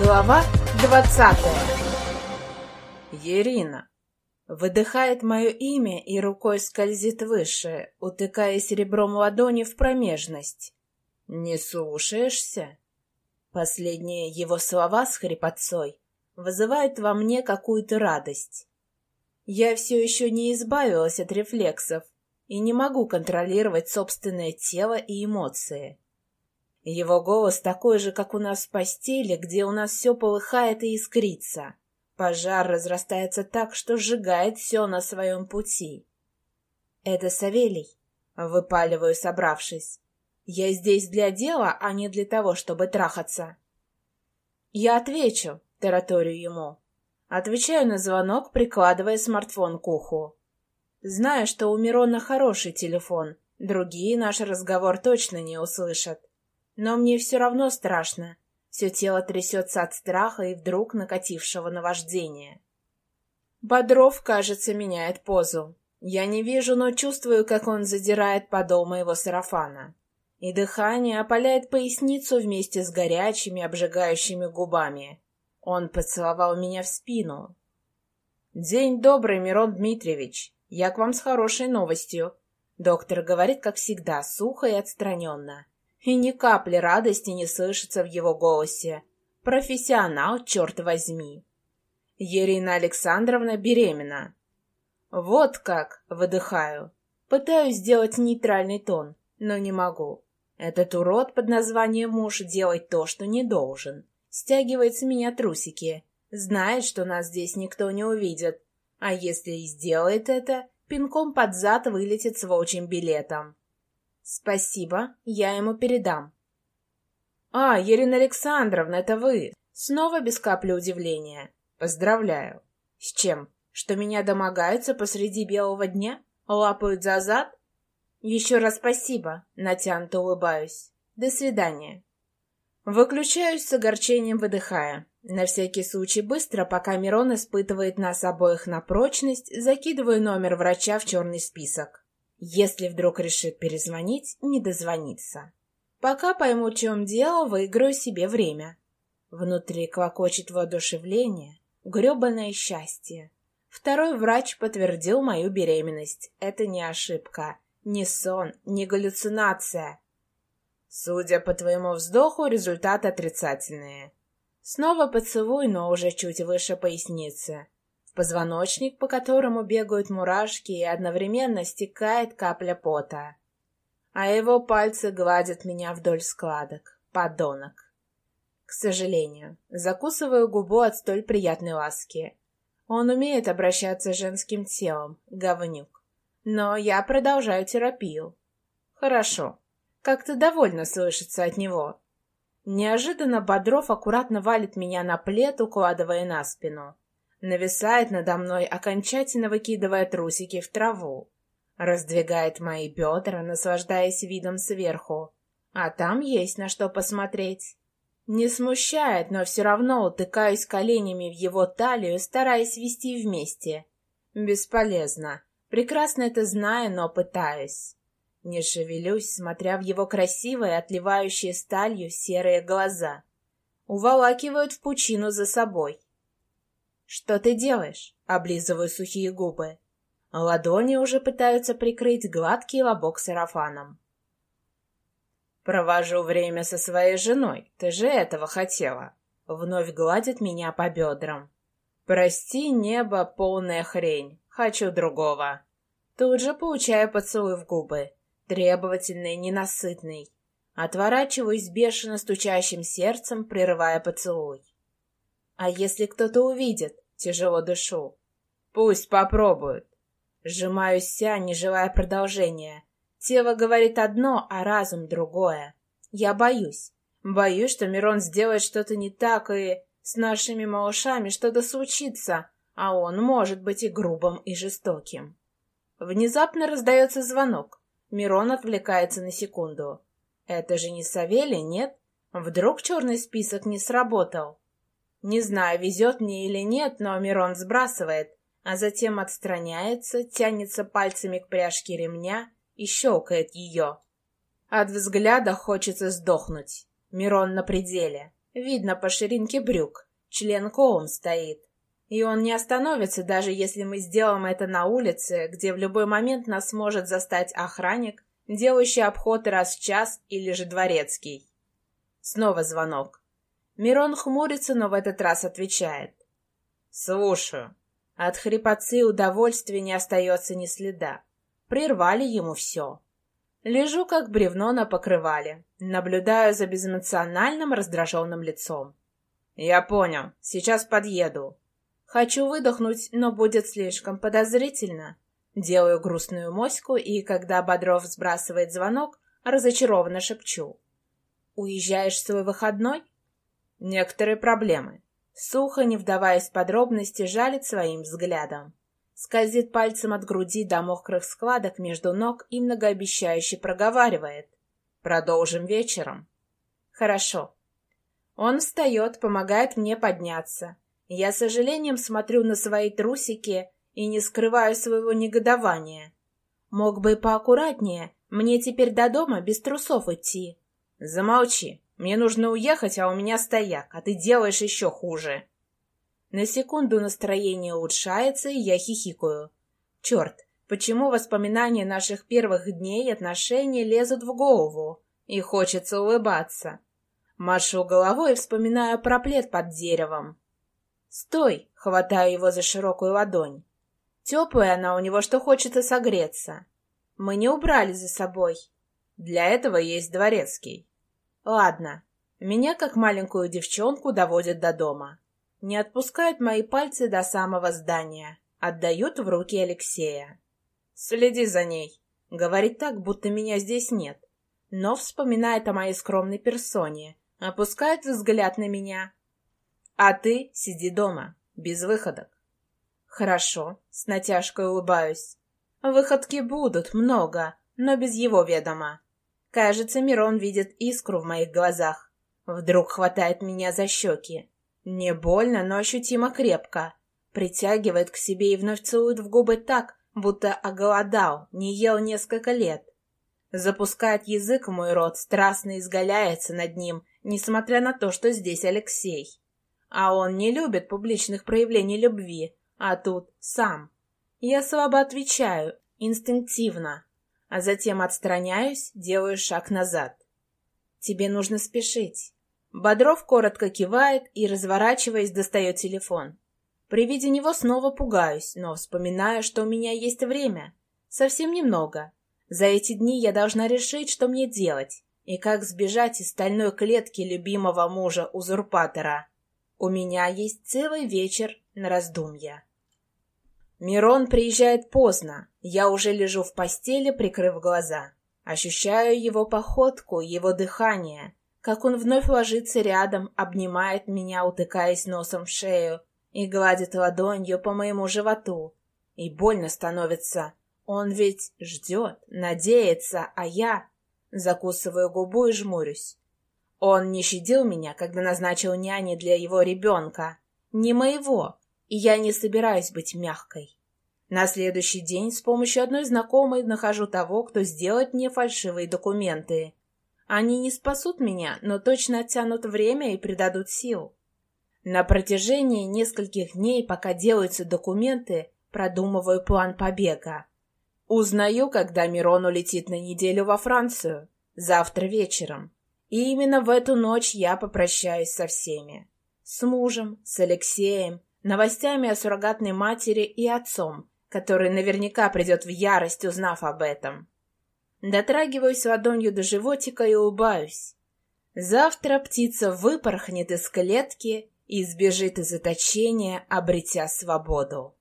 Глава двадцатая Ирина Выдыхает мое имя и рукой скользит выше, утыкая серебром ладони в промежность. «Не слушаешься?» Последние его слова с хрипотцой вызывают во мне какую-то радость. Я все еще не избавилась от рефлексов и не могу контролировать собственное тело и эмоции. Его голос такой же, как у нас в постели, где у нас все полыхает и искрится. Пожар разрастается так, что сжигает все на своем пути. «Это Савелий», — выпаливаю, собравшись. «Я здесь для дела, а не для того, чтобы трахаться». «Я отвечу», — тараторю ему. Отвечаю на звонок, прикладывая смартфон к уху. Знаю, что у Мирона хороший телефон, другие наш разговор точно не услышат. Но мне все равно страшно. Все тело трясется от страха и вдруг накатившего наваждения. Бодров, кажется, меняет позу. Я не вижу, но чувствую, как он задирает подол моего сарафана. И дыхание опаляет поясницу вместе с горячими, обжигающими губами. Он поцеловал меня в спину. «День добрый, Мирон Дмитриевич. Я к вам с хорошей новостью». Доктор говорит, как всегда, сухо и отстраненно. И ни капли радости не слышится в его голосе. Профессионал, черт возьми. Ирина Александровна беременна. Вот как, выдыхаю. Пытаюсь сделать нейтральный тон, но не могу. Этот урод под названием муж делает то, что не должен. Стягивает с меня трусики. Знает, что нас здесь никто не увидит. А если и сделает это, пинком под зад вылетит с волчьим билетом. «Спасибо, я ему передам». «А, Ирина Александровна, это вы!» Снова без капли удивления. «Поздравляю». «С чем? Что меня домогаются посреди белого дня? Лапают за зад?» «Еще раз спасибо», — натянуто улыбаюсь. «До свидания». Выключаюсь с огорчением, выдыхая. На всякий случай быстро, пока Мирон испытывает нас обоих на прочность, закидываю номер врача в черный список. Если вдруг решит перезвонить, не дозвонится. Пока пойму, в чем дело, выиграю себе время. Внутри клокочет воодушевление, гребаное счастье. Второй врач подтвердил мою беременность. Это не ошибка, не сон, не галлюцинация. Судя по твоему вздоху, результаты отрицательные. Снова поцелуй, но уже чуть выше поясницы позвоночник, по которому бегают мурашки и одновременно стекает капля пота. А его пальцы гладят меня вдоль складок. Подонок. К сожалению, закусываю губу от столь приятной ласки. Он умеет обращаться с женским телом, говнюк. Но я продолжаю терапию. Хорошо. Как-то довольно слышится от него. Неожиданно Бодров аккуратно валит меня на плед, укладывая на спину нависает надо мной, окончательно выкидывая трусики в траву. Раздвигает мои бедра, наслаждаясь видом сверху. А там есть на что посмотреть. Не смущает, но все равно утыкаюсь коленями в его талию, стараясь вести вместе. Бесполезно. Прекрасно это знаю, но пытаюсь. Не шевелюсь, смотря в его красивые, отливающие сталью серые глаза. Уволакивают в пучину за собой. «Что ты делаешь?» — облизываю сухие губы. Ладони уже пытаются прикрыть гладкий лобок сарафаном. «Провожу время со своей женой. Ты же этого хотела!» Вновь гладит меня по бедрам. «Прости, небо, полная хрень. Хочу другого». Тут же получаю поцелуй в губы. Требовательный, ненасытный. Отворачиваюсь бешено стучащим сердцем, прерывая поцелуй. А если кто-то увидит? Тяжело дышу. Пусть попробуют. Сжимаюсь вся, не желая продолжения. Тело говорит одно, а разум другое. Я боюсь. Боюсь, что Мирон сделает что-то не так, и с нашими малышами что-то случится, а он может быть и грубым, и жестоким. Внезапно раздается звонок. Мирон отвлекается на секунду. Это же не Савелий, нет? Вдруг черный список не сработал? Не знаю, везет мне или нет, но Мирон сбрасывает, а затем отстраняется, тянется пальцами к пряжке ремня и щелкает ее. От взгляда хочется сдохнуть. Мирон на пределе. Видно по ширинке брюк. Член коум стоит. И он не остановится, даже если мы сделаем это на улице, где в любой момент нас может застать охранник, делающий обход раз в час, или же дворецкий. Снова звонок. Мирон хмурится, но в этот раз отвечает. «Слушаю». От хрипотцы удовольствия не остается ни следа. Прервали ему все. Лежу, как бревно на покрывале, наблюдаю за безэмоциональным раздраженным лицом. «Я понял. Сейчас подъеду». Хочу выдохнуть, но будет слишком подозрительно. Делаю грустную моську, и когда Бодров сбрасывает звонок, разочарованно шепчу. «Уезжаешь в свой выходной?» «Некоторые проблемы». Сухо, не вдаваясь в подробности, жалит своим взглядом. Скользит пальцем от груди до мокрых складок между ног и многообещающе проговаривает. «Продолжим вечером». «Хорошо». Он встает, помогает мне подняться. Я с сожалением смотрю на свои трусики и не скрываю своего негодования. Мог бы и поаккуратнее, мне теперь до дома без трусов идти. Замолчи, мне нужно уехать, а у меня стояк, а ты делаешь еще хуже. На секунду настроение улучшается, и я хихикаю. Черт, почему воспоминания наших первых дней и отношений лезут в голову, и хочется улыбаться. Машу головой и вспоминаю про плед под деревом. «Стой!» — хватаю его за широкую ладонь. Теплая она у него, что хочется согреться. Мы не убрали за собой. Для этого есть дворецкий. Ладно, меня, как маленькую девчонку, доводят до дома. Не отпускают мои пальцы до самого здания. Отдают в руки Алексея. «Следи за ней», — говорит так, будто меня здесь нет. Но вспоминает о моей скромной персоне, опускает взгляд на меня, а ты сиди дома, без выходок. Хорошо, с натяжкой улыбаюсь. Выходки будут много, но без его ведома. Кажется, Мирон видит искру в моих глазах. Вдруг хватает меня за щеки. Не больно, но ощутимо крепко. Притягивает к себе и вновь целует в губы так, будто оголодал, не ел несколько лет. Запускает язык в мой рот, страстно изгаляется над ним, несмотря на то, что здесь Алексей. А он не любит публичных проявлений любви, а тут сам. Я слабо отвечаю, инстинктивно, а затем отстраняюсь, делаю шаг назад. Тебе нужно спешить. Бодров коротко кивает и, разворачиваясь, достает телефон. При виде него снова пугаюсь, но вспоминаю, что у меня есть время. Совсем немного. За эти дни я должна решить, что мне делать, и как сбежать из стальной клетки любимого мужа-узурпатора. У меня есть целый вечер на раздумья. Мирон приезжает поздно. Я уже лежу в постели, прикрыв глаза. Ощущаю его походку, его дыхание, как он вновь ложится рядом, обнимает меня, утыкаясь носом в шею, и гладит ладонью по моему животу. И больно становится. Он ведь ждет, надеется, а я... Закусываю губу и жмурюсь. Он не щадил меня, когда назначил няни для его ребенка. Не моего, и я не собираюсь быть мягкой. На следующий день с помощью одной знакомой нахожу того, кто сделает мне фальшивые документы. Они не спасут меня, но точно оттянут время и придадут сил. На протяжении нескольких дней, пока делаются документы, продумываю план побега. Узнаю, когда Мирон улетит на неделю во Францию. Завтра вечером. И именно в эту ночь я попрощаюсь со всеми. С мужем, с Алексеем, новостями о суррогатной матери и отцом, который наверняка придет в ярость, узнав об этом. Дотрагиваюсь ладонью до животика и улыбаюсь. Завтра птица выпорхнет из клетки и сбежит из заточения, обретя свободу.